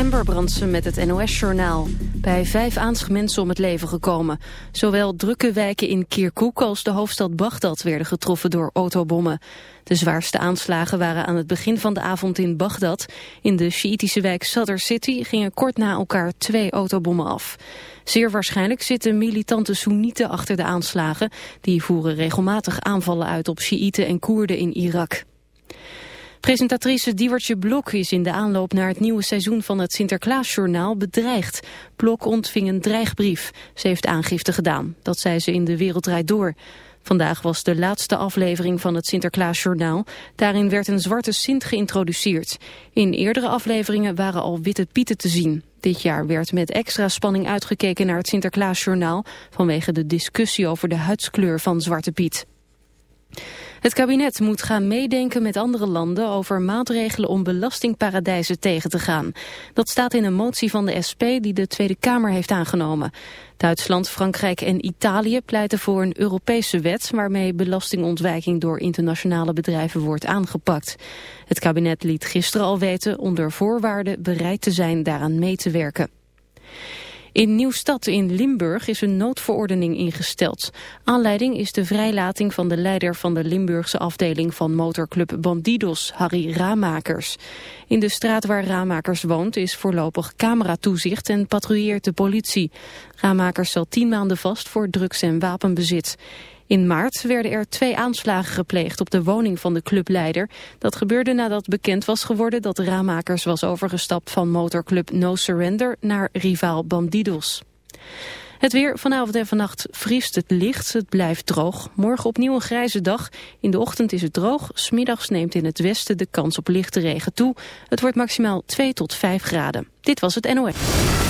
Ember Brandsen met het NOS-journaal. Bij vijf mensen om het leven gekomen. Zowel drukke wijken in Kirkuk als de hoofdstad Bagdad werden getroffen door autobommen. De zwaarste aanslagen waren aan het begin van de avond in Bagdad. In de Sjiitische wijk Sadr City gingen kort na elkaar twee autobommen af. Zeer waarschijnlijk zitten militante Soenieten achter de aanslagen. Die voeren regelmatig aanvallen uit op Sjiiten en Koerden in Irak. Presentatrice Diewertje Blok is in de aanloop naar het nieuwe seizoen van het Sinterklaasjournaal bedreigd. Blok ontving een dreigbrief. Ze heeft aangifte gedaan. Dat zei ze in De Wereld Door. Vandaag was de laatste aflevering van het Sinterklaasjournaal. Daarin werd een zwarte Sint geïntroduceerd. In eerdere afleveringen waren al witte pieten te zien. Dit jaar werd met extra spanning uitgekeken naar het Sinterklaasjournaal... vanwege de discussie over de huidskleur van Zwarte Piet. Het kabinet moet gaan meedenken met andere landen over maatregelen om belastingparadijzen tegen te gaan. Dat staat in een motie van de SP die de Tweede Kamer heeft aangenomen. Duitsland, Frankrijk en Italië pleiten voor een Europese wet waarmee belastingontwijking door internationale bedrijven wordt aangepakt. Het kabinet liet gisteren al weten onder voorwaarden bereid te zijn daaraan mee te werken. In Nieuwstad in Limburg is een noodverordening ingesteld. Aanleiding is de vrijlating van de leider van de Limburgse afdeling van motorclub Bandidos, Harry Ramakers. In de straat waar Ramakers woont is voorlopig cameratoezicht en patrouilleert de politie. Ramakers zal tien maanden vast voor drugs- en wapenbezit. In maart werden er twee aanslagen gepleegd op de woning van de clubleider. Dat gebeurde nadat bekend was geworden dat de Ramakers was overgestapt van motorclub No Surrender naar rivaal Bandidos. Het weer vanavond en vannacht vriest het licht, het blijft droog. Morgen opnieuw een grijze dag. In de ochtend is het droog, smiddags neemt in het westen de kans op lichte regen toe. Het wordt maximaal 2 tot 5 graden. Dit was het NOS.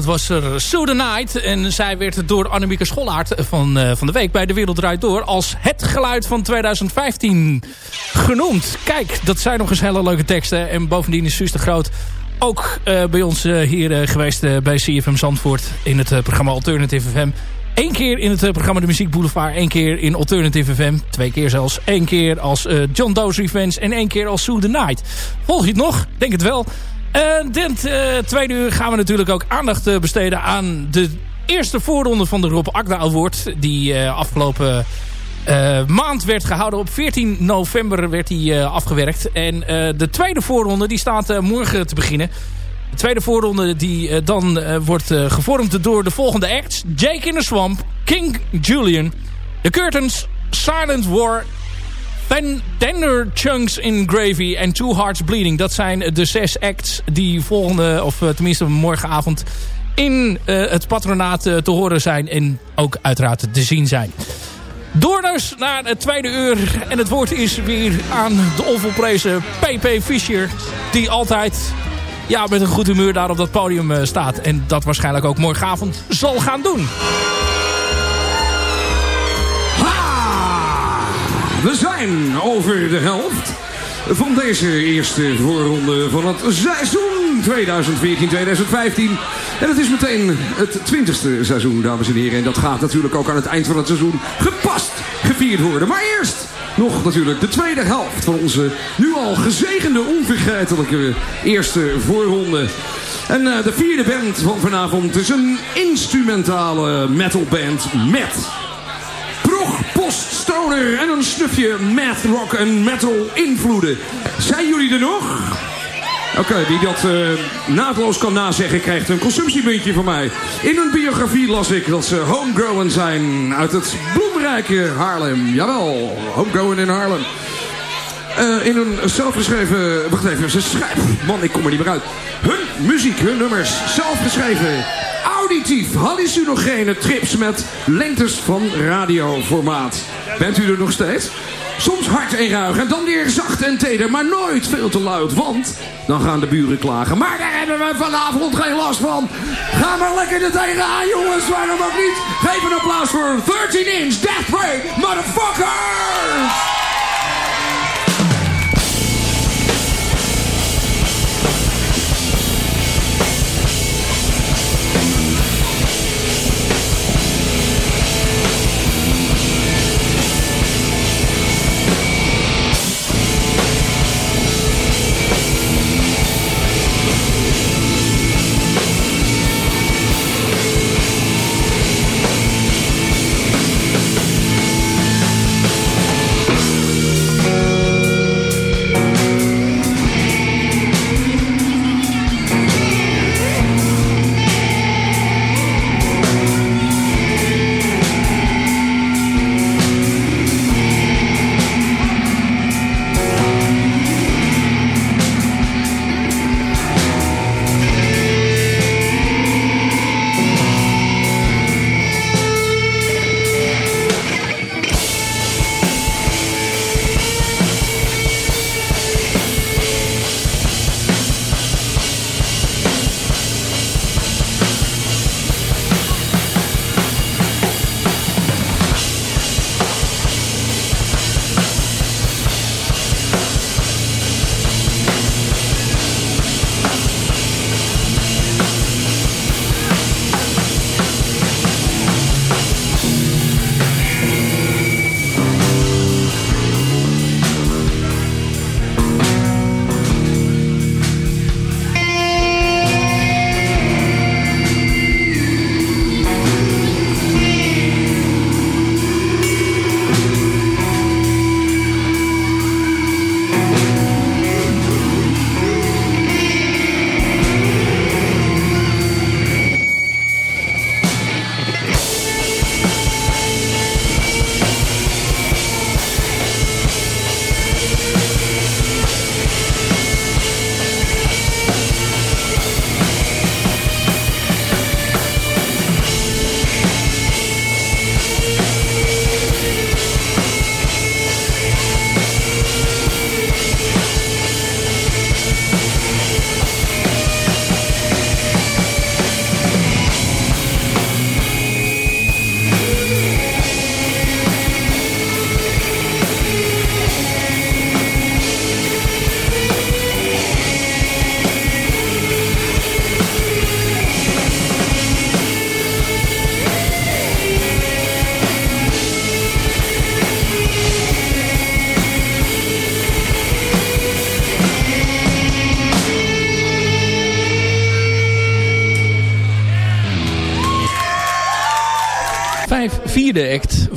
Dat was er So The Night. En zij werd door Annemieke Schollaert van, uh, van de week bij De Wereld Draait Door... als het geluid van 2015 genoemd. Kijk, dat zijn nog eens hele leuke teksten. En bovendien is Suus de Groot ook uh, bij ons uh, hier geweest bij CFM Zandvoort... in het programma Alternative FM. Eén keer in het programma De Muziek Boulevard. één keer in Alternative FM. Twee keer zelfs. Eén keer als John Doe's Revenge. En één keer als So The Night. Volg je het nog? Denk het wel. En dit uh, tweede uur gaan we natuurlijk ook aandacht uh, besteden aan de eerste voorronde van de Rob Akda Award. Die uh, afgelopen maand werd gehouden. Op 14 november werd die afgewerkt. En de tweede voorronde die staat morgen te beginnen. De tweede voorronde die dan wordt gevormd door de volgende acts. Jake in the Swamp, King Julian, The Curtains, Silent War Tender Chunks in Gravy en Two Hearts Bleeding. Dat zijn de zes acts die volgende, of tenminste morgenavond in uh, het patronaat uh, te horen zijn. En ook uiteraard te zien zijn. Door dus naar het tweede uur. En het woord is weer aan de onvolprezen PP Fischer. Die altijd ja, met een goed humeur daar op dat podium staat. En dat waarschijnlijk ook morgenavond zal gaan doen. We zijn over de helft van deze eerste voorronde van het seizoen 2014-2015. En het is meteen het twintigste seizoen, dames en heren. En dat gaat natuurlijk ook aan het eind van het seizoen gepast gevierd worden. Maar eerst nog natuurlijk de tweede helft van onze nu al gezegende, onvergetelijke eerste voorronde. En uh, de vierde band van vanavond is een instrumentale metalband met post-stoner en een snufje math rock en metal invloeden. Zijn jullie er nog? Oké, wie dat uh, naadloos kan nazeggen krijgt een consumptiemuntje van mij. In hun biografie las ik dat ze homegrown zijn uit het bloemrijke Haarlem. Jawel, homegrown in Haarlem. Uh, in een zelfgeschreven... Wacht even, ze schrijven... Man, ik kom er niet meer uit. Hun muziek, hun nummers, zelfgeschreven auditief hallucinogene trips met lengtes van radioformaat. Bent u er nog steeds? Soms hard en ruig en dan weer zacht en teder, maar nooit veel te luid, want dan gaan de buren klagen. Maar daar hebben we vanavond geen last van. Ga maar lekker er tegenaan, jongens, waarom ook niet? Geef een applaus voor 13 inch Death Ray, motherfuckers!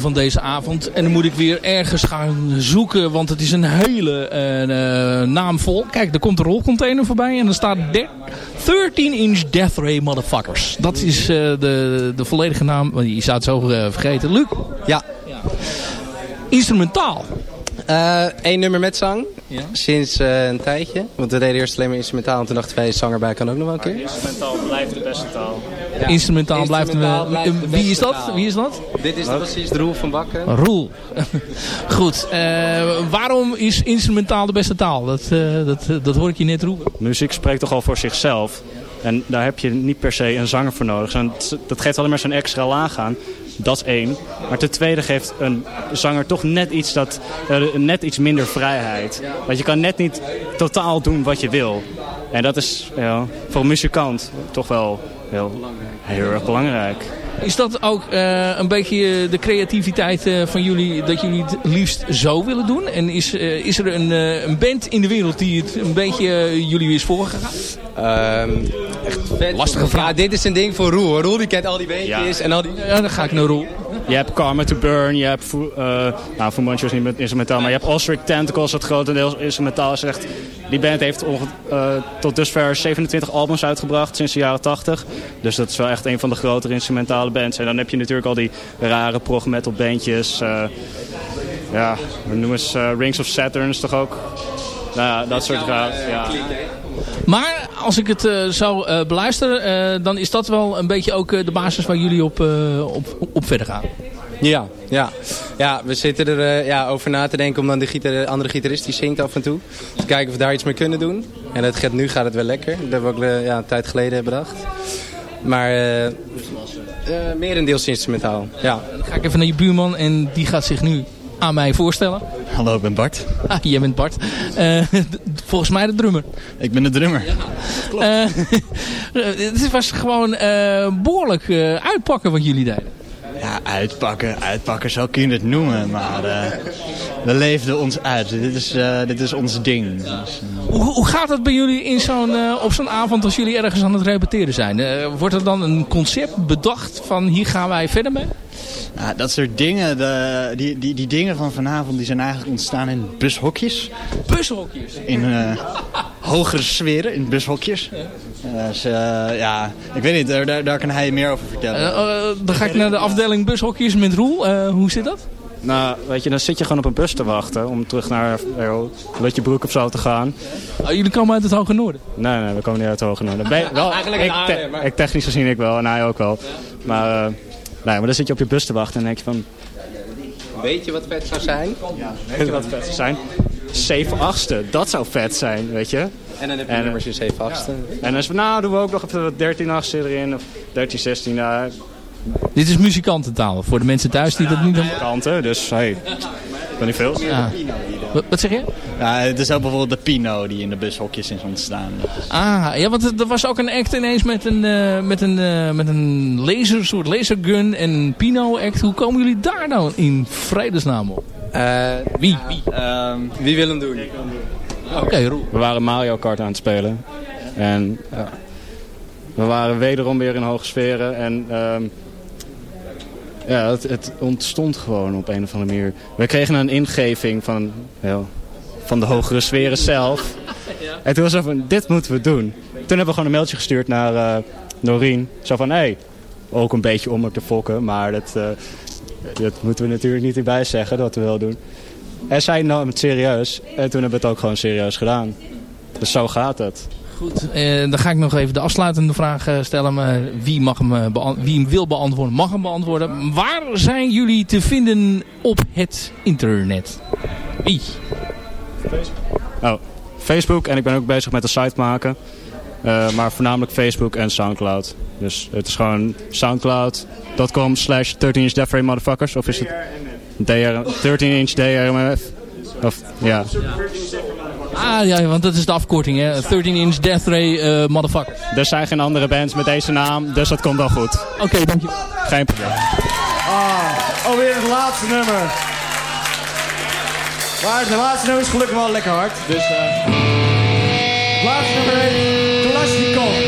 Van deze avond. En dan moet ik weer ergens gaan zoeken, want het is een hele uh, naam vol. Kijk, er komt een rolcontainer voorbij en dan staat 13-inch Death Ray Motherfuckers. Dat is uh, de, de volledige naam, want je zou het zo uh, vergeten. Luc? Ja. ja. Instrumentaal. Eén nummer met zang. Ja. Sinds een tijdje. Want we deden eerst alleen maar instrumentaal. En toen dachten wij, zanger bij kan ook nog wel een keer. instrumentaal blijft de beste taal. Ja. Instrumentaal, blijft, de, Wie is dat? Wie is dat? Dit is precies de Roel van Bakken. Roel. Goed. waarom is instrumentaal de beste taal? Dat, dat, dat hoor ik je net roepen. Muziek spreekt toch al voor zichzelf. En daar heb je niet per se een zanger voor nodig. Dat geeft alleen maar zo'n extra laag aan. Dat is één. Maar ten tweede geeft een zanger toch net iets, dat, uh, net iets minder vrijheid. Want je kan net niet totaal doen wat je wil. En dat is ja, voor een muzikant toch wel heel, heel erg belangrijk. Is dat ook uh, een beetje de creativiteit uh, van jullie, dat jullie het liefst zo willen doen? En is, uh, is er een, een band in de wereld die het een beetje jullie is voorgegaan? Um, echt. Lastige vraag. Ja, dit is een ding voor Roel. Roel die kent al die beentjes ja. en al die... Ja, dan ga ik naar Roel. Je hebt Karma to Burn, je hebt... Uh, nou, Fu Manchu is niet met instrumentaal, maar je hebt Ostrich Tentacles, dat grotendeels instrumentaal is. Echt, die band heeft uh, tot dusver 27 albums uitgebracht sinds de jaren 80. Dus dat is wel echt een van de grotere bands. En dan heb je natuurlijk al die rare prog metal bandjes. Uh, ja, we noemen ze Rings of Saturn is toch ook... Nou ja, dat soort raad. Ja. Maar als ik het uh, zou uh, beluisteren, uh, dan is dat wel een beetje ook de basis waar jullie op, op, op verder gaan. Ja, ja. ja we zitten er ja, over na te denken om dan de gitar andere gitarist die zingt af en toe. Te kijken of we daar iets mee kunnen doen. En het gaat, nu gaat het wel lekker. Dat hebben we ook ja, een tijd geleden bedacht. Maar merendeels instrumentaal. Ja. Dan ga ik even naar je buurman en die gaat zich nu aan mij voorstellen. Hallo, ik ben Bart. Ah, jij bent Bart. Uh, volgens mij de drummer. Ik ben de drummer. Ja, klopt. Uh, het was gewoon uh, behoorlijk uitpakken wat jullie deden. Ja, uitpakken. Uitpakken, zo kun je het noemen. Maar we leefden ons uit. Dit is, dit is ons ding. Dus, hoe, hoe, gaat het bij jullie in zo'n op zo'n avond als jullie ergens aan het repeteren zijn? wordt er dan een concept bedacht van hier gaan wij verder mee? Ja, dat soort dingen, de, die, die, die dingen van vanavond die zijn eigenlijk ontstaan in bushokjes. Bushokjes? In uh, hogere sferen, in bushokjes. Ja. Dus, uh, ja, ik weet niet, daar, daar kan hij meer over vertellen. Uh, dan ga ik naar de afdeling bushokjes met Roel. hoe zit dat? Nou, weet je, dan zit je gewoon op een bus te wachten om terug naar uh, broek of zo te gaan. Oh, jullie komen uit het Hoge Noorden? Nee, nee, we komen niet uit het Hoge Noorden. Ben, wel, Eigenlijk ik, te, maar... ik technisch gezien ik wel en hij ook wel. Maar... Nee, maar dan zit je op je bus te wachten en denk je van... Weet je wat vet zou zijn? Ja, weet je wat vet zou zijn? 7 achtste, dat zou vet zijn, weet je. En dan heb je en, nummers in 7 achtste. Ja. En dan is van, nou doen we ook nog even 13 achtste erin, of 13, 16. Uh, Dit is muzikantentaal, voor de mensen thuis die dat niet... Muzikanten, dus hey, ben niet veel. Ja. Wat, zeg je? Ja, het is ook bijvoorbeeld de Pino die in de bushokjes is ontstaan. Ah, ja, want er was ook een act ineens met een, uh, met een, uh, met een laser, soort lasergun en Pino act. Hoe komen jullie daar nou in vredesnaam op? Uh, wie? Wie? Um, wie wil hem doen? Oké, okay, We waren Mario Kart aan het spelen. En ja, we waren wederom weer in hoge sferen. En um, ja, het, het, ontstond gewoon op een of andere manier. We kregen een ingeving van, ja, van de hogere sferen zelf. En toen was het van, dit moeten we doen. Toen hebben we gewoon een mailtje gestuurd naar uh, Norien. Zo van, hé, hey, ook een beetje om er te fokken. Maar dat, uh, dat moeten we natuurlijk niet erbij zeggen, dat we wel doen. En zij nam het serieus. En toen hebben we het ook gewoon serieus gedaan. Dus zo gaat het. Goed, eh, dan ga ik nog even de afsluitende vraag stellen. Maar wie, mag hem, wie hem wil beantwoorden, mag hem beantwoorden. Waar zijn jullie te vinden op het internet? Wie? Facebook. Oh, Facebook. En ik ben ook bezig met een site maken. Uh, maar voornamelijk Facebook en Soundcloud. Dus het is gewoon soundcloud.com slash 13 inch Death motherfuckers. Of is het DR, 13 inch DRMF? Of, ja. Ah ja, want dat is de afkorting hè. 13 inch Death Ray uh, motherfucker. Er zijn geen andere bands met deze naam, dus dat komt wel goed. Oké, okay, dankjewel. Geen probleem. Ah, alweer het laatste nummer. Maar het laatste nummer is gelukkig wel lekker hard. Dus uh, het laatste nummer heet Kalashnikov.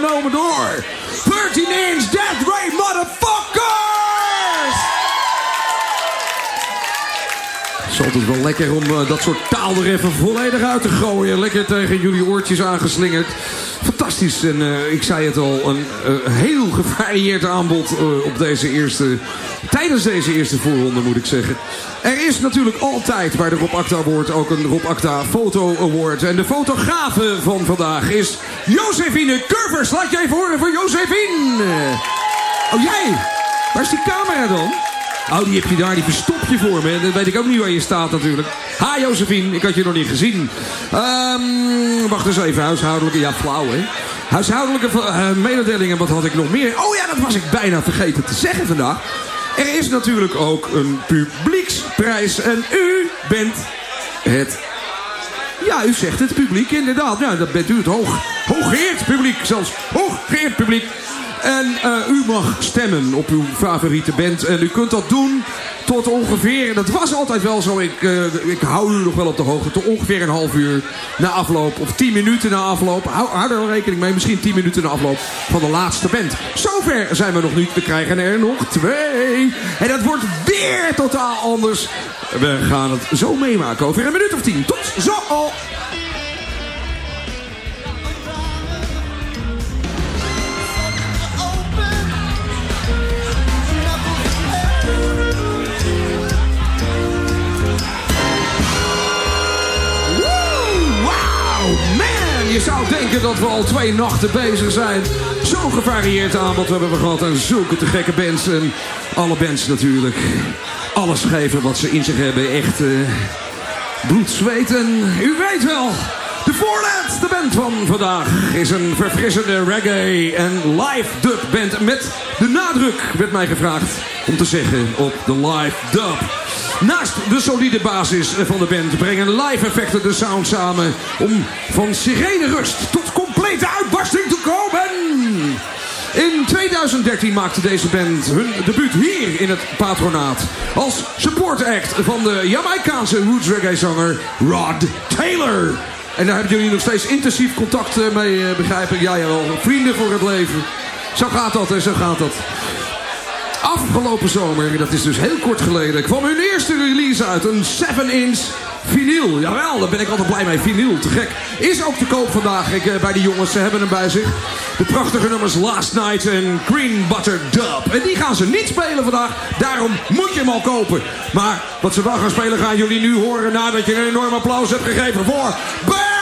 Genomen door 13 inch Death Ray Motherfuckers! Het is altijd wel lekker om eh, dat soort taal er even volledig uit te gooien. Lekker tegen jullie oortjes aangeslingerd. Fantastisch. En eh, ik zei het al, een eh, heel gevarieerd aanbod op deze eerste... Tijdens deze eerste voorronde moet ik zeggen. Er is natuurlijk altijd bij de Rob Acta Award ook een Rob Acta Foto Award. En de fotografe van vandaag is Josephine Curvers. Laat je even horen voor Josephine. Oh jij? Waar is die camera dan? Oh, die heb je daar, die verstop je voor me. Dan weet ik ook niet waar je staat natuurlijk. Ha, Josephine, ik had je nog niet gezien. Ehm, wacht eens even, huishoudelijke... Ja, flauw, hè? Huishoudelijke eh, mededelingen, wat had ik nog meer? Oh ja, dat was ik bijna vergeten te zeggen vandaag. Er is natuurlijk ook een publieksprijs. En u bent het... Ja, u zegt het publiek, inderdaad. Ja, dat bent u het hoog, hooggeëerd publiek zelfs. Hooggeëerd publiek. En eh, u mag stemmen op uw favoriete band. En u kunt dat doen tot ongeveer... Dat was altijd wel zo. Ik, eh, ik hou u nog wel op de hoogte. Tot ongeveer een half uur na afloop. Of tien minuten na afloop. Hou, hou rekening mee. Misschien tien minuten na afloop van de laatste band. Zover zijn we nog niet. We krijgen er nog twee. En dat wordt weer totaal anders. We gaan het zo meemaken. Over een minuut of tien. Tot zo! Wauw, Je zou denken dat we al twee nachten bezig zijn. Zo'n gevarieerd aanbod hebben we gehad. En zulke te gekke bands. En alle bands natuurlijk. Alles geven wat ze in zich hebben. Echt eh, bloed, zweet en u weet wel. De voorlaatste band van vandaag is een verfrissende reggae en live dub band. Met de nadruk werd mij gevraagd om te zeggen op de live dub. Naast de solide basis van de band brengen live effecten de sound samen om van sirene rust tot complete uitbarsting te komen. In 2013 maakte deze band hun debuut hier in het patronaat. Als support act van de Jamaicaanse roots reggae zanger Rod Taylor. En daar hebben jullie nog steeds intensief contact eh, mee, eh, begrijp ik. Ja, jawel. Vrienden voor het leven. Zo gaat dat en zo gaat dat. Afgelopen zomer, dat is dus heel kort geleden, kwam hun eerste release uit. Een 7-inch vinyl. Jawel, daar ben ik altijd blij mee. Vinyl, te gek. Is ook te koop vandaag ik, eh, bij de jongens. Ze hebben hem bij zich. De prachtige nummers Last Night en Green Butter Dub. En die gaan ze niet spelen vandaag. Daarom moet je hem al kopen. Maar wat ze wel gaan spelen gaan jullie nu horen... nadat je een enorm applaus hebt gegeven voor... Back!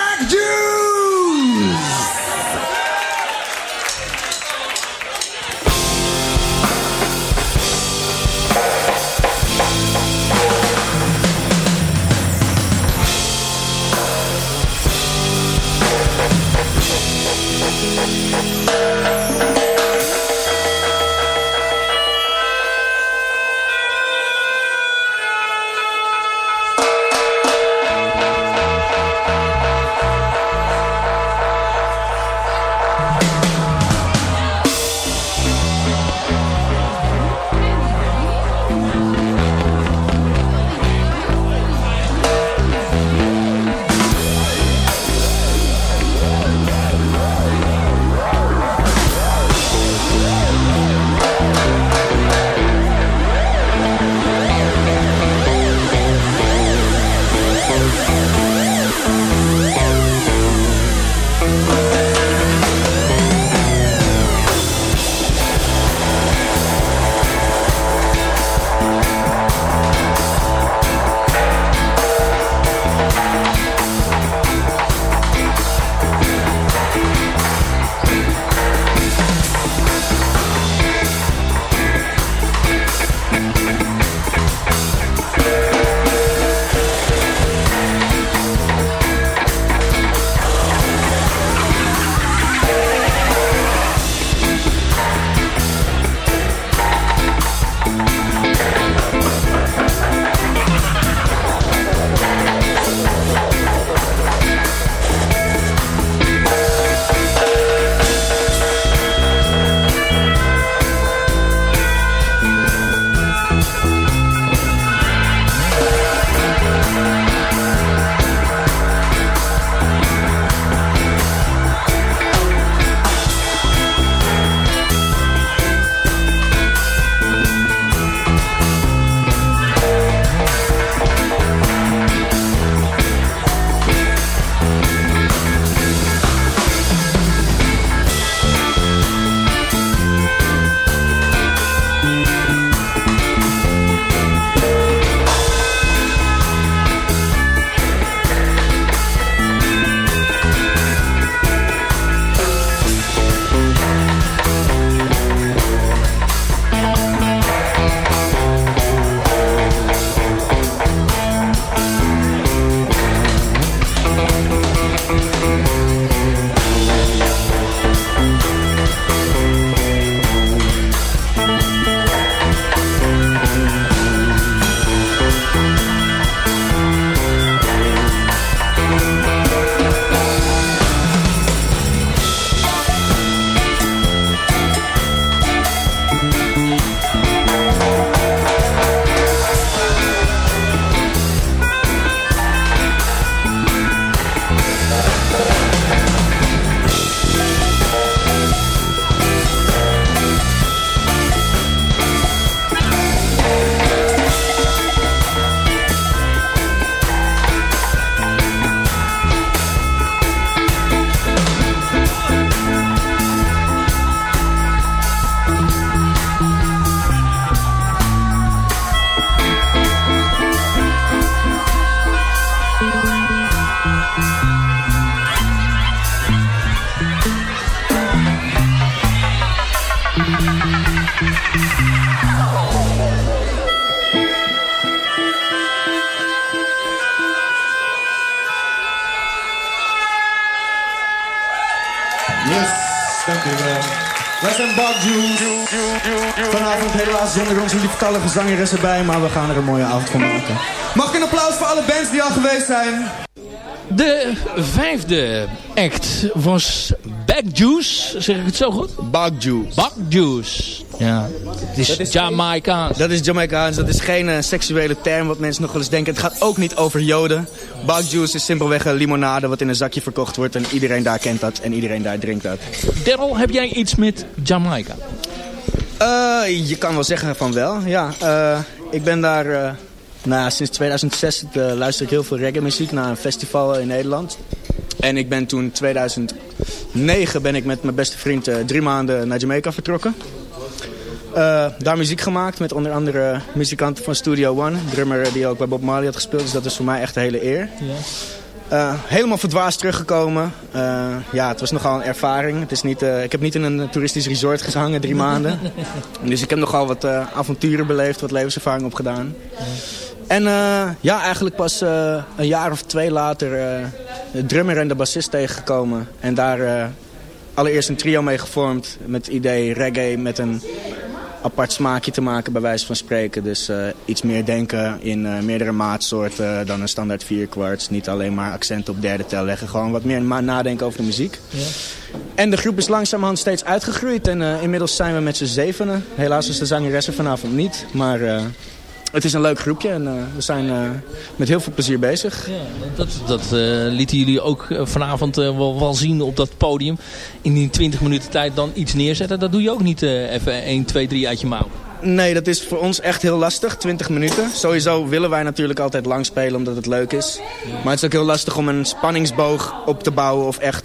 Zonder onze lieftallige zangeres erbij, maar we gaan er een mooie avond van maken. Mag ik een applaus voor alle bands die al geweest zijn? De vijfde act was Bagjuice. Zeg ik het zo goed? Bagjuice. Bagjuice. Ja, het is, Dat is Jamaicaans. Dat is Jamaicaans, dat is geen eh, seksuele term wat mensen nog wel eens denken. Het gaat ook niet over joden. Bagjuice is simpelweg een limonade wat in een zakje verkocht wordt en iedereen daar kent dat en iedereen daar drinkt dat. Daryl, heb jij iets met Jamaica? Eh, je kan wel zeggen van wel, ja. Eh, ik ben daar, eh, nou, ja, sinds 2006 eh, luister ik heel veel reggae muziek naar een festival in Nederland. En ik ben toen 2009 ben ik met mijn beste vriend drie maanden naar Jamaica vertrokken. Daar muziek gemaakt met onder andere muzikanten van Studio One. Drummer die ook bij Bob Marley had gespeeld. Dus dat is voor mij echt een hele eer. Eh, helemaal verdwaasd teruggekomen. Eh, ja, het was nogal een ervaring. Het is niet, eh, ik heb niet in een toeristisch resort gehangen drie maanden. Dus ik heb nogal wat avonturen beleefd, wat levenservaring opgedaan. En ja, eigenlijk pas een jaar of twee later de drummer en de bassist tegengekomen. En daar allereerst een trio mee gevormd met het idee reggae met een apart smaakje te maken bij wijze van spreken. Dus eh, iets meer denken in eh, meerdere maatsoorten dan een standaard vierkwarts. Niet alleen maar accenten op derde tel leggen. Gewoon wat meer nadenken over de muziek. En de groep is langzamerhand steeds uitgegroeid. En eh, inmiddels zijn we met z'n zevenen. Helaas is de zangeres er vanavond niet. Maar het is een leuk groepje en eh, we zijn eh, met heel veel plezier bezig. Ja, dat dat eh, lieten jullie ook vanavond wel, wel zien op dat podium. In die 20 minuten tijd dan iets neerzetten. Dat doe je ook niet even 1, 2, 3 uit je mouw. Nee, dat is voor ons echt heel lastig, 20 minuten. Sowieso willen wij natuurlijk altijd lang spelen omdat het leuk is. Maar het is ook heel lastig om een spanningsboog op te bouwen of echt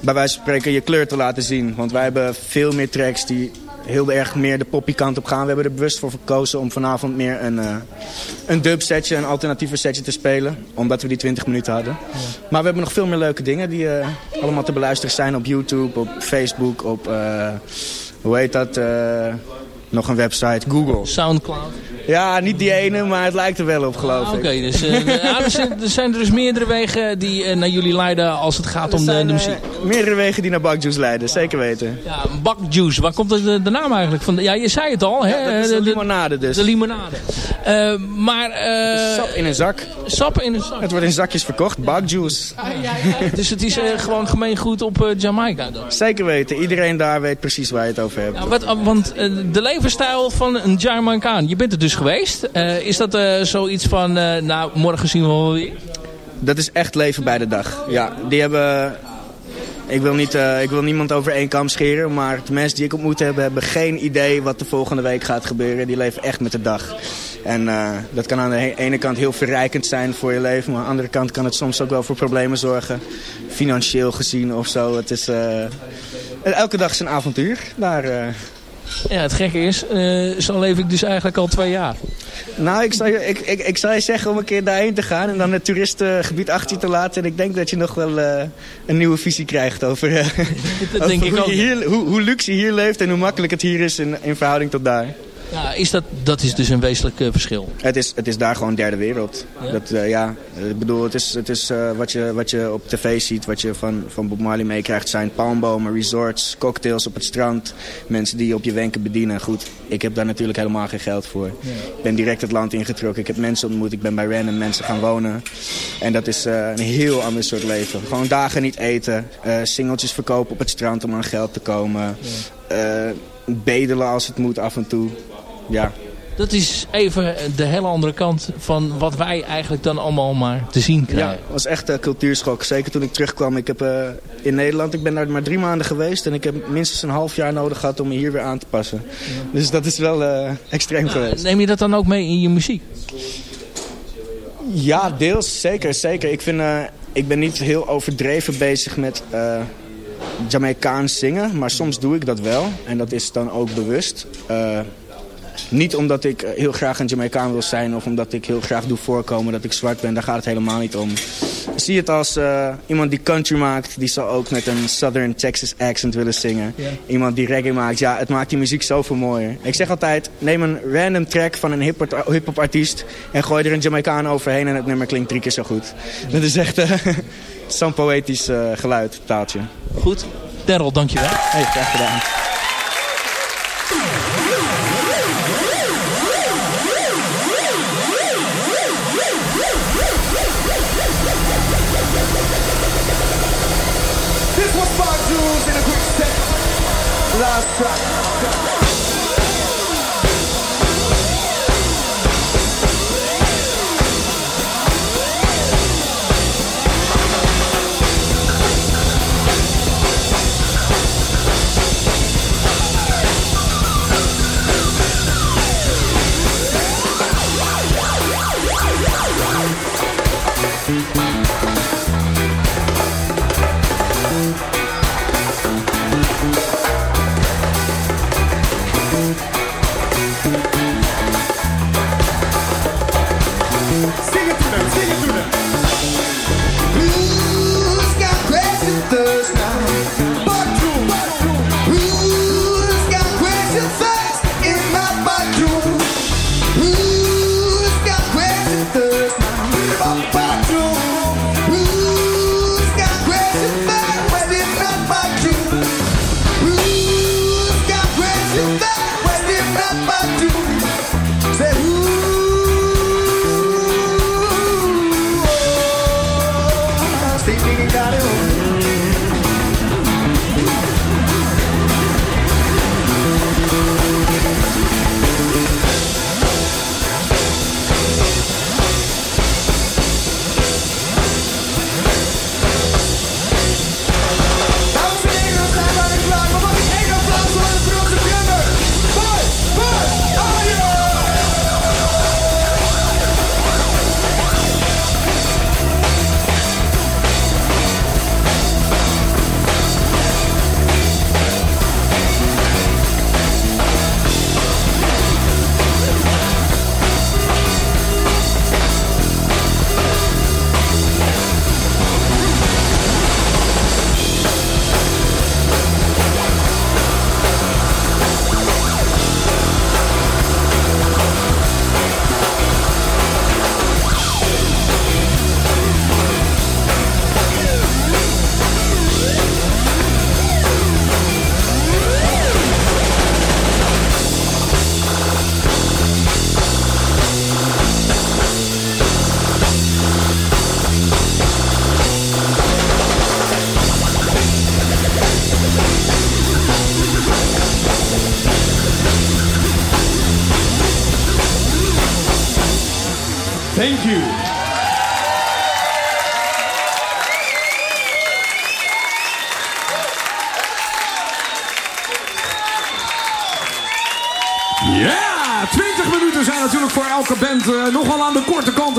bij wijze van spreken je kleur te laten zien. Want wij hebben veel meer tracks die heel erg meer de poppy kant op gaan. We hebben er bewust voor gekozen om vanavond meer een, eh, een dub setje, een alternatieve setje te spelen. Omdat we die 20 minuten hadden. Maar we hebben nog veel meer leuke dingen die eh, allemaal te beluisteren zijn op YouTube, op Facebook, op... eh, hoe heet dat? Nog een website, Google. Soundcloud. Ja, niet die ene, maar het lijkt er wel op, geloof Ah, Oké, ik. dus eh, ja, er, zijn, er zijn dus meerdere wegen die eh, naar jullie leiden als het gaat om de, de muziek. Eh, meerdere wegen die naar Bakjuice leiden, zeker weten. Ja, bakjuice, waar komt de, de naam eigenlijk van? Ja, je zei het al, hè? Ja, dat is de limonade dus. De limonade. Maar... Sap in een zak. Sap in een zak. Het wordt in zakjes verkocht, Bakjuice. Dus het is gewoon gemeengoed op Jamaica dan. Zeker weten, iedereen daar weet precies waar je het over hebt. Wat, want de levensstijl van een Jamaicaan, je bent er dus geweest. Eh, is dat eh, zoiets van, eh, nou, morgen zien we wel weer? Dat is echt leven bij de dag. Ja, die hebben... Ik wil, niet, ik wil niemand over één kam scheren, maar de mensen die ik ontmoet heb, hebben geen idee wat de volgende week gaat gebeuren. Die leven echt met de dag. En dat kan aan de ene kant heel verrijkend zijn voor je leven, maar aan de andere kant kan het soms ook wel voor problemen zorgen. Financieel gezien of zo. Het is, elke dag is een avontuur. Daar, Ja, het gekke is, eh, zo leef ik dus eigenlijk al twee jaar. Nou, ik zou, je, ik, ik, ik zou je zeggen om een keer daarheen te gaan en dan het toeristengebied achter je te laten. En ik denk dat je nog wel eh, een nieuwe visie krijgt over, eh, over denk ik hoe, ook. hier, hoe, hoe luxe je hier leeft en hoe makkelijk het hier is in, in verhouding tot daar. Ja, is dat, dat is dus een wezenlijk eh, verschil. Het is, het is daar gewoon derde wereld. Ja? Dat, eh, ja, ik bedoel, het is, het is eh, wat, je, wat je op tv ziet, wat je van, van Bob Marley meekrijgt, zijn palmbomen, resorts, cocktails op het strand. Mensen die je op je wenken bedienen. Goed, ik heb daar natuurlijk helemaal geen geld voor. Ik ben direct het land ingetrokken. Ik heb mensen ontmoet. Ik ben bij random mensen gaan wonen. En dat is een heel ander soort leven. Gewoon dagen niet eten. singeltjes verkopen op het strand om aan geld te komen. bedelen als het moet af en toe. Ja, Dat is even de hele andere kant van wat wij eigenlijk dan allemaal maar te zien Ja, krijgen. het was echt een cultuurschok. Zeker toen ik terugkwam. Ik heb eh, in Nederland, ik ben daar maar drie maanden geweest. En ik heb minstens een half jaar nodig gehad om me hier weer aan te passen. Dus dat is wel eh, extreem geweest. Neem je dat dan ook mee in je muziek? Ja, deels. Zeker, zeker. Ik, vind, eh, ik ben niet heel overdreven bezig met eh Jamaicaans zingen. Maar soms doe ik dat wel. En dat is dan ook bewust. Eh, niet omdat ik eh, heel graag een Jamaicaan wil zijn of omdat ik heel graag doe voorkomen dat ik zwart ben. Daar gaat het helemaal niet om. Ik zie het als eh, iemand die country maakt, die zal ook met een Southern Texas accent willen zingen. Iemand die reggae maakt, ja, het maakt die muziek zoveel mooier. Ik zeg altijd, neem een random track van een hip- hip-hop artiest en gooi er een Jamaicaan overheen en het nummer klinkt drie keer zo goed. Dat is echt eh, zo'n poëtisch eh, geluid, taaltje. Goed. Daryl, dankjewel. Hey, graag gedaan. soundtrack.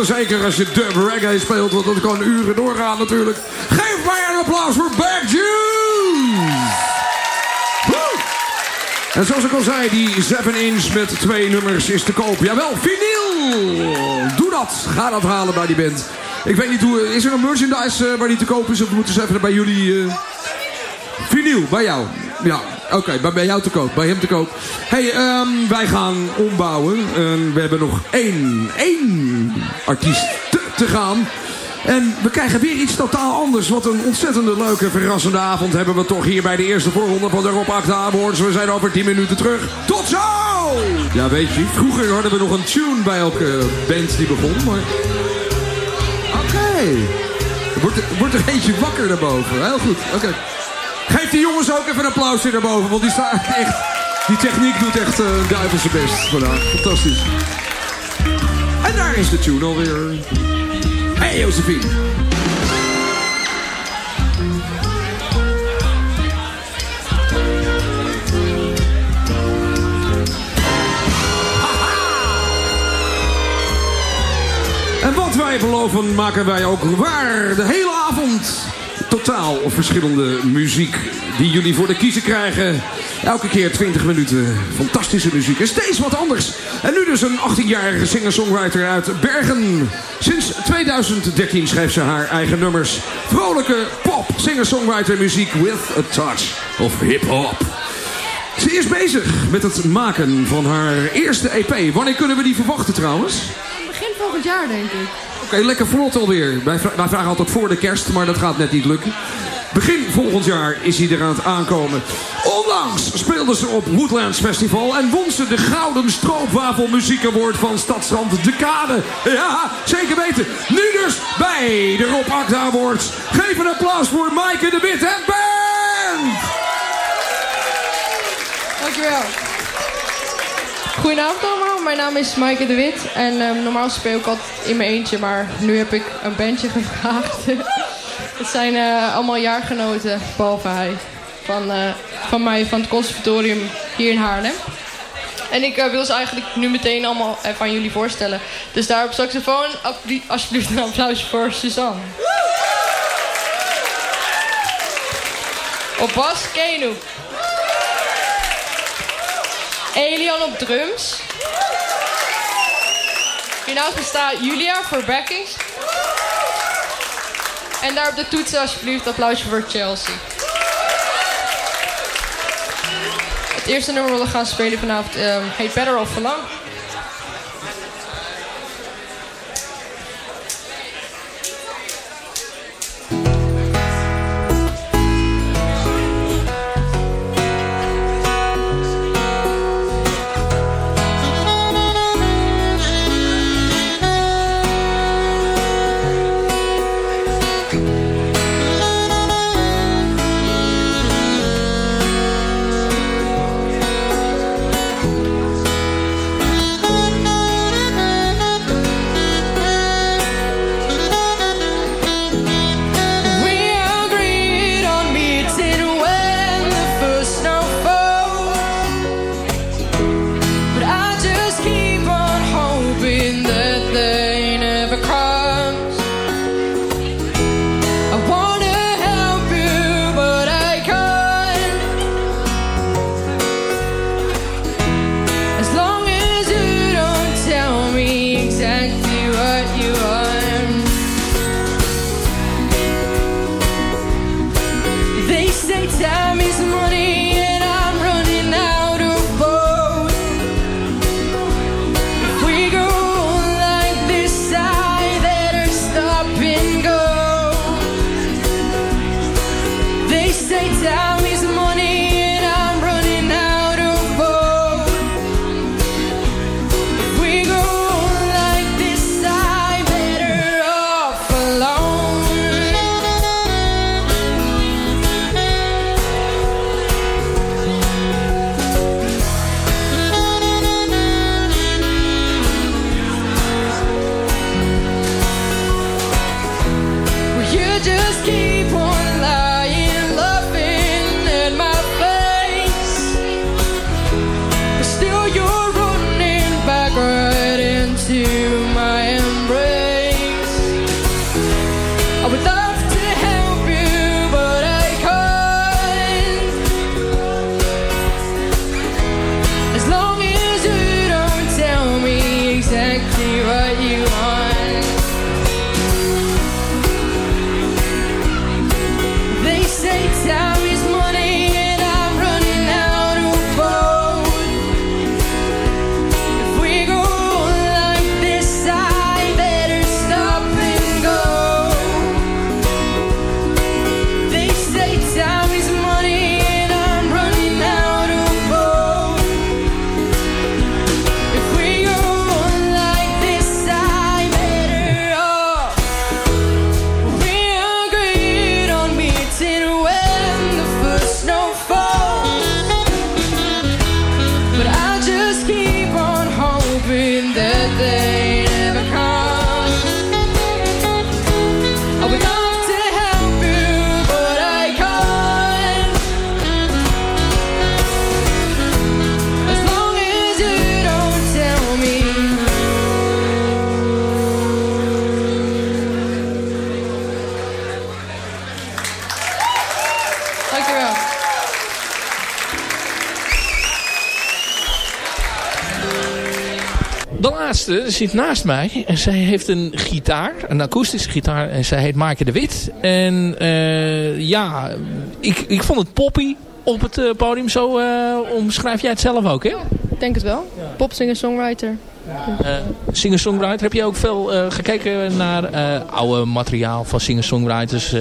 Zeker als je dub reggae speelt, want dat kan uren doorgaan natuurlijk. Geef mij een applaus voor Back! En zoals ik al zei, die 7 inch met twee nummers is te koop. Jawel, vinyl! Doe dat. Ga dat halen bij die band. Ik weet niet hoe... Is er een merchandise uh, waar die te koop is? Of moeten ze even bij jullie... Uh... Vinyl, bij jou. Ja, oké. Okay, bij jou te koop. Bij hem te koop. hey, um, wij gaan ombouwen. Uh, we hebben nog één, één artiest te, gaan. En we krijgen weer iets totaal anders. Wat een ontzettende leuke, verrassende avond hebben we toch hier bij de eerste voorronde van de Rob Acta Awards. We zijn over 10 minuten terug. Tot zo! Ja, weet je, vroeger hadden we nog een tune bij elke band die begon, maar... Oké. Wordt, er, wordt er eentje wakker daarboven. Heel goed, oké. Geef die jongens ook even een applausje daarboven, want die staan echt... Die techniek doet echt uh, duivelse best vandaag. Fantastisch. En daar is de tune alweer. Hey Josephine. En wat wij beloven maken wij ook waar. De hele avond totaal verschillende muziek die jullie voor de kiezen krijgen. Elke keer 20 minuten fantastische muziek. En steeds wat anders. En nu dus een 18-jarige singer-songwriter uit Bergen. Sinds 2013 schrijft ze haar eigen nummers. Vrolijke pop, singer-songwriter muziek with a touch of hip-hop. Ze is bezig met het maken van haar eerste EP. Wanneer kunnen we die verwachten trouwens? Begin volgend jaar denk ik. Okay, lekker vlot alweer. Wij, vragen altijd voor de kerst, maar dat gaat net niet lukken. Begin volgend jaar is hij eraan het aankomen. Onlangs speelden ze op Woodlands Festival en won ze de Gouden Stroopwafel Muziek Award van Stadstrand De Kade. Ja, zeker weten. Nu dus bij de Rob Akda Awards. Geef een applaus voor Maaike de Wit en band! Dankjewel. Goedenavond allemaal, mijn naam is Maaike de Wit en um, normaal speel ik altijd in mijn eentje, maar nu heb ik een bandje gevraagd. Het zijn uh, allemaal jaargenoten, behalve hij, van, uh, van mij van het conservatorium hier in Haarlem. En ik uh, wil ze eigenlijk nu meteen allemaal even aan jullie voorstellen. Dus daar op saxofoon, alsjeblieft een applausje voor Suzanne. Op bas, Kenu. Elian op drums. Hiernaast bestaat Julia voor backings. En daar op de toetsen alsjeblieft applausje voor Chelsea. Het eerste nummer dat we gaan spelen vanavond um, heet Better of Verlang. Laatste zit naast mij. En zij heeft een gitaar. Een akoestische gitaar. En zij heet Maaike de Wit. En eh, ja, ik, ik vond het poppy op het eh, podium. Zo eh, omschrijf jij het zelf ook, hè? Ik denk het wel. Pop, singer, songwriter. Eh, singer-songwriter. Heb je ook veel gekeken naar oude materiaal van singer-songwriters?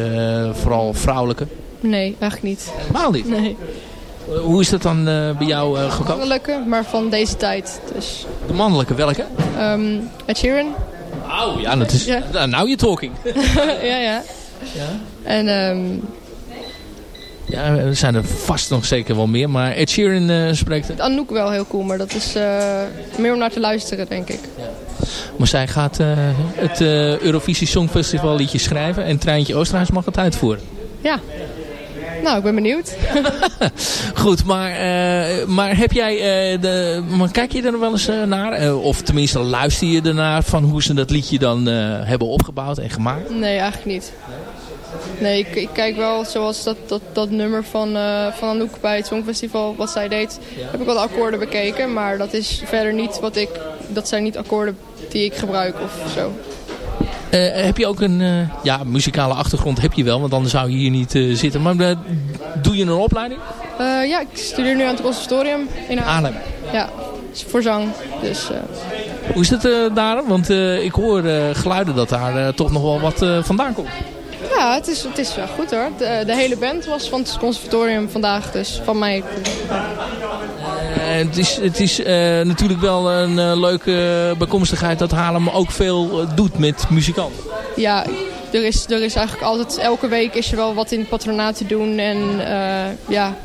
vooral vrouwelijke? Nee, eigenlijk niet. Helemaal niet? Nee. Hoe is dat dan eh, bij jou eh, gekomen? Mannelijke, maar van deze tijd. Dus, De mannelijke, welke? ehm Ed Sheeran. Oh ja, dat is... Ja. Nou, you're talking. ja, ja. En ehm, Ja, er zijn er vast nog zeker wel meer. Maar Ed Sheeran eh, spreekt het. Anouk wel heel cool, maar dat is meer om naar te luisteren, denk ik. Maar zij gaat het Eurovisie Songfestival liedje schrijven. En Treintje Oosterhuis mag het uitvoeren. Ja. Nou, ik ben benieuwd. Goed, maar, eh, maar heb jij eh, de, maar kijk je er wel eens eh, naar? Of tenminste luister je ernaar van hoe ze dat liedje dan hebben opgebouwd en gemaakt? Nee, eigenlijk niet. Nee, ik, ik kijk wel zoals dat, dat, dat nummer van, eh, van Anouk bij het Songfestival, wat zij deed, heb ik wel de akkoorden bekeken. Maar dat is verder niet wat ik, dat zijn niet akkoorden die ik gebruik of zo. Eh, heb je ook een eh, ja, muzikale achtergrond? Heb je wel, want anders zou je hier niet eh, zitten. Maar doe je een opleiding? Ja, ik studeer nu aan het conservatorium in Haarlem. Ja, voor zang. Dus Hoe is het daar? Want ik hoor geluiden dat daar toch nog wel wat vandaan komt. ja, het is, het is wel goed hoor. De, de hele band was van het conservatorium vandaag, dus van mij. Het is, het is eh, natuurlijk wel een eh, leuke bijkomstigheid dat Haarlem ook veel eh, doet met muzikanten. Ja, er is, er is eigenlijk altijd, elke week is er wel wat in het patronaat te doen. En ja,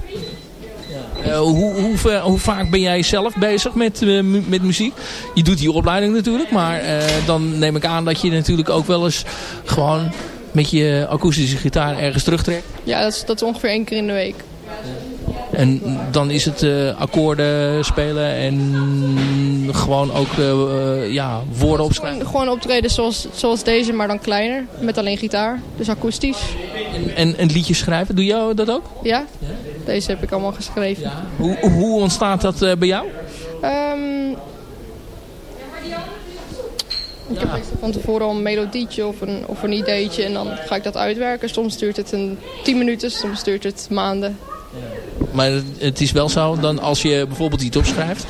hoe, hoe, hoe vaak ben jij zelf bezig met, mu- met muziek? Je doet die opleiding natuurlijk, maar dan neem ik aan dat je natuurlijk ook wel eens gewoon met je akoestische gitaar ergens terugtrekt. ja dat, is, dat is ongeveer één keer in de week. En dan is het eh, akkoorden spelen en gewoon ook eh, eh, ja, woorden opschrijven. Gewoon, gewoon optreden zoals, zoals deze, maar dan kleiner. Met alleen gitaar, dus akoestisch. En, en, en liedjes schrijven, doe jij dat ook? Ja, deze heb ik allemaal geschreven. Hoe, hoe ontstaat dat bij jou? Ehm, ik heb meestal van tevoren al een melodietje of een, of een ideetje en dan ga ik dat uitwerken. Soms duurt het een 10 minuten, soms duurt het maanden. Maar het- is wel zo, dan als je bijvoorbeeld iets opschrijft...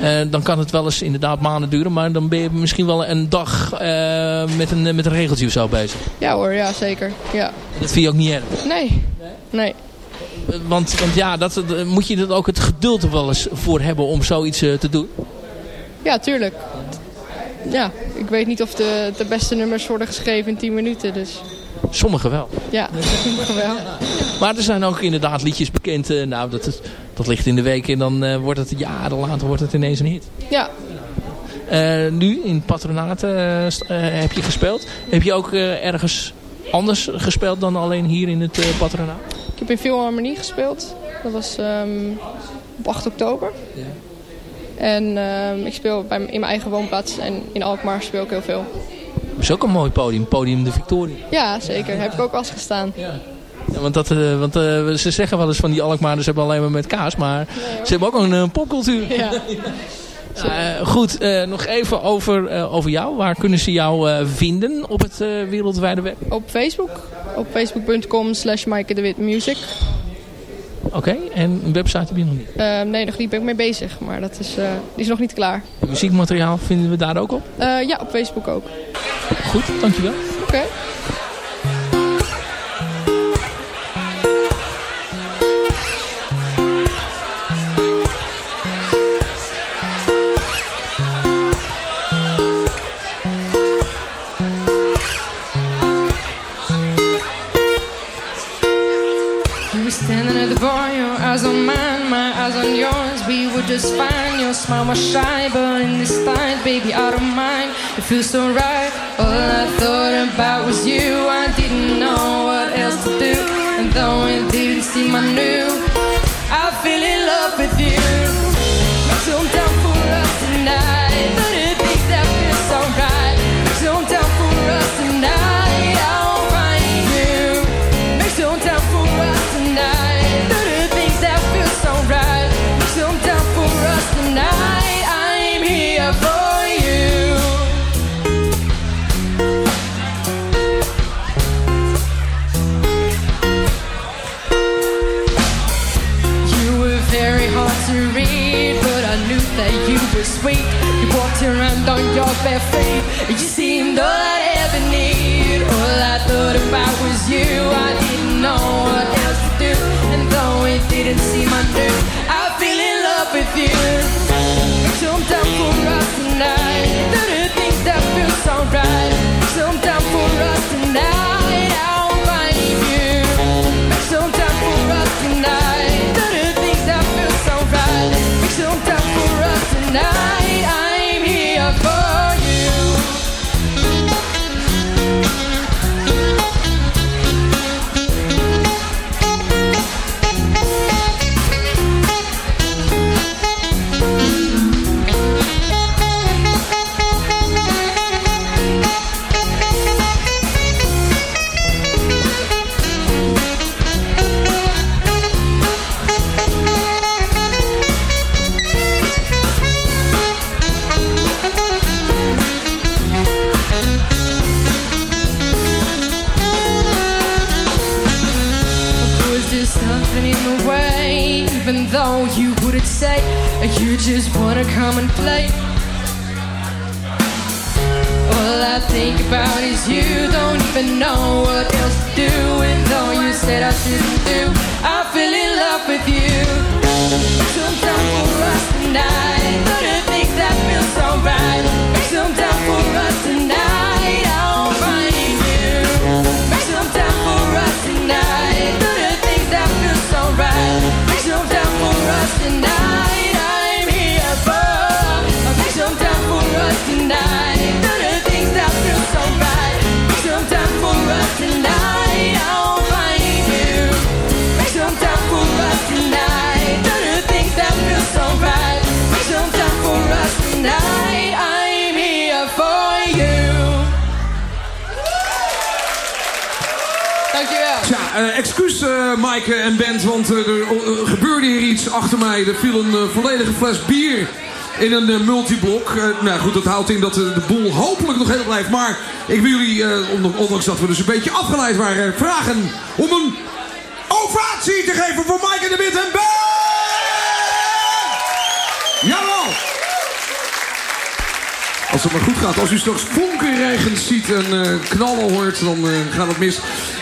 eh, dan kan het wel eens inderdaad maanden duren. Maar dan ben je misschien wel een dag eh, met, een, met een regeltje of zo bezig. Ja hoor, ja zeker. Ja. Dat vind je ook niet erg. Nee, nee. Eh, Want, want ja, dat, moet je er ook het geduld er wel eens voor hebben om zoiets te doen? Ja, tuurlijk. Ja, ik weet niet of de, de beste nummers worden geschreven in 10 minuten, dus Sommigen wel. ja, sommige wel. Maar er zijn ook inderdaad liedjes bekend. eh, nou, dat, is- dat ligt in de week en dan eh, wordt het jaren later wordt het ineens een hit. Ja, Eh, nu in eh, heb je gespeeld. Heb je ook ergens anders gespeeld dan alleen hier in het patronaat? Ik heb in Philharmonie gespeeld. Dat was ehm, op 8 oktober. Ja. En ehm, ik speel bij, in mijn eigen woonplaats en in Alkmaar speel ik heel veel. Is ook een mooi podium, podium de Victoria. Ja, zeker. Heb ik ook als gestaan. Ja. Ja, want dat, uh, want uh, ze zeggen wel eens van die Alkmaarders hebben alleen maar met kaas. Maar ze hebben ook een uh, popcultuur. Ja. goed, nog even over, over jou. Waar kunnen ze jou vinden op het wereldwijde web? Op Facebook. Op facebook.com slash Music. Oké, en een website heb je nog niet? nee, nog niet. Ben ik mee bezig. Maar dat is, die is nog niet klaar. Muziekmateriaal vinden we daar ook op? ja, op Facebook ook. Goed, dankjewel. Oké. Okay. We were standing at the bar, your eyes on mine, my eyes on yours. We were just fine. Smile was shy, but in this time, baby, out of mind. It feels so right. All I thought about was you. I didn't know what else to do. And though it didn't seem I knew, I feel in love with you. So be just wanna come and play. All I think about is you. Don't even know what else to do. And though you said I shouldn't do, I feel in love with you. Some time for us tonight. Do the things that feel so right. Make some time for us Eh, excuus uh, Maaike en Bent, want eh, er eh, gebeurde hier iets achter mij. Er viel een eh, volledige fles bier in een eh, multiblok. Eh, nou goed, dat houdt in dat eh, de boel hopelijk nog heel blijft. Maar ik wil jullie, eh, on- ondanks dat we dus een beetje afgeleid waren, vragen om een ovatie te geven voor Maaike de Wit en Bent! Jawel! Als het maar goed gaat. Als u straks vonkenreigend ziet en eh, knallen hoort, dan eh, gaat het mis.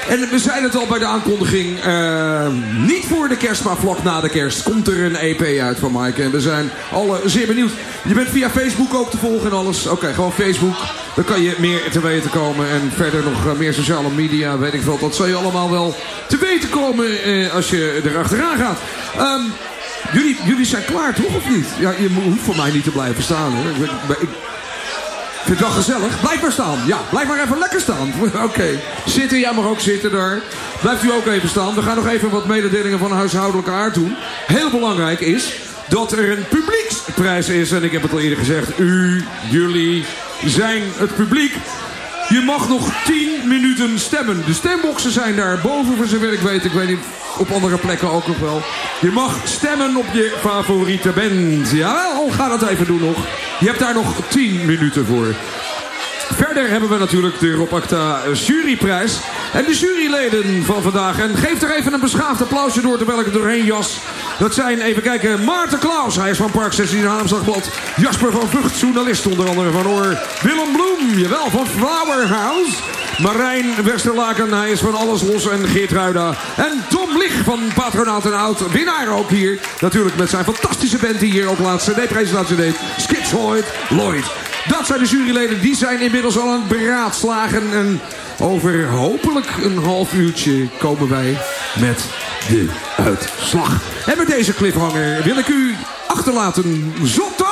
En we zeiden het al bij de aankondiging. eh, niet voor de kerst, maar vlak na de kerst komt er een EP uit van Mike. En we zijn alle zeer benieuwd. Je bent via Facebook ook te volgen en alles. Oké, gewoon Facebook. Dan kan je meer te weten komen. En verder nog meer sociale media, weet ik veel. Dat zal je allemaal wel te weten komen als je er achteraan gaat. Ehm, jullie, jullie zijn klaar toch, of niet? Ja, je hoeft voor mij niet te blijven staan. Ik, ben- Vind het wel gezellig? Blijf maar staan. Ja, blijf maar even lekker staan. Oké. Zitten, jij mag ook zitten daar. Blijft u ook even staan. We gaan nog even wat mededelingen van huishoudelijke aard doen. Heel belangrijk is dat er een publieksprijs is. En ik heb het al eerder gezegd. U, jullie zijn het publiek. Je mag nog 10 minuten stemmen. De stemboxen zijn daar boven, voor zover ik weet. Ik weet niet, op andere plekken ook nog wel. Je mag stemmen op je favoriete band. Jawel, ga dat even doen nog. Je hebt daar nog 10 minuten voor. Verder hebben we natuurlijk de Rob Acta juryprijs. En de juryleden van vandaag. En geef er even een beschaafd applausje door terwijl ik doorheen jas. Dat zijn, even kijken, Maarten Klaus. Hij is van Park 16 Haamslagblad. Jasper van Vught, journalist onder andere van Oor. Willem Bloem, jawel, van Flowerhouse. Marijn Westerlaken, hij is van Alles Los en Geertruida. En Tom Lich van Patronaat en Oud, winnaar ook hier. Natuurlijk met zijn fantastische band die hier ook laatst cd-presentatie deed. Skitshoid Lloyd. Dat zijn de juryleden, die zijn inmiddels al aan het beraadslagen. En over hopelijk een half uurtje komen wij met de uitslag. En met deze cliffhanger wil ik u achterlaten. Zotto!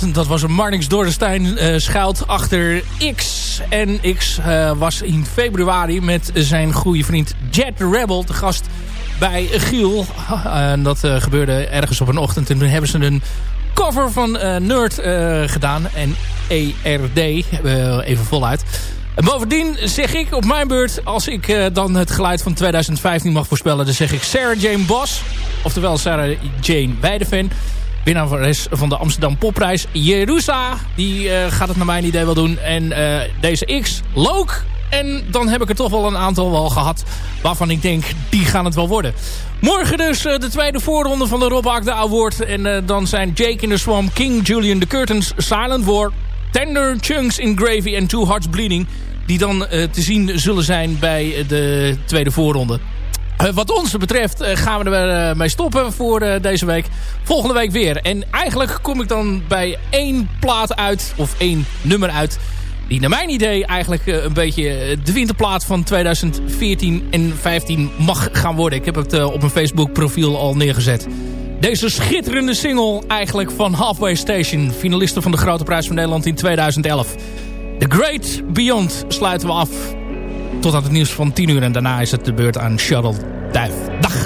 Dat was een Marnix Dorrestein eh schuilt achter X. En X eh, was in februari met zijn goede vriend Jet Rebel te gast bij Giel. En dat eh, gebeurde ergens op een ochtend. En toen hebben ze een cover van Nerd gedaan. En ERD, even voluit. En bovendien zeg ik op mijn beurt, als ik dan het geluid van 2015 mag voorspellen... dan zeg ik Sarah Jane Bos, oftewel Sarah Jane Weideven... winnares van de Amsterdam Popprijs. Jerusa, die eh, gaat het naar mijn idee wel doen. En eh, deze X, Look. En dan heb ik er toch wel een aantal wel gehad... waarvan ik denk, die gaan het wel worden. Morgen dus eh, de tweede voorronde van de Rob Agda Award. En dan zijn Jake in the Swamp, King, Julian the Curtains, Silent War... Tender Chunks in Gravy en Two Hearts Bleeding... die dan te zien zullen zijn bij de tweede voorronde. Eh, wat ons betreft eh, gaan we er uh, mee stoppen voor deze week. Volgende week weer. En eigenlijk kom ik dan bij één plaat uit, of één nummer uit... die naar mijn idee eigenlijk een beetje de winterplaat van 2014 en 15 mag gaan worden. Ik heb het op mijn Facebook profiel al neergezet. Deze schitterende single eigenlijk van Halfway Station. Finalisten van de Grote Prijs van Nederland in 2011. The Great Beyond sluiten we af tot aan het nieuws van 10 uur. En daarna is het de beurt aan Shuttle Duif. Dag!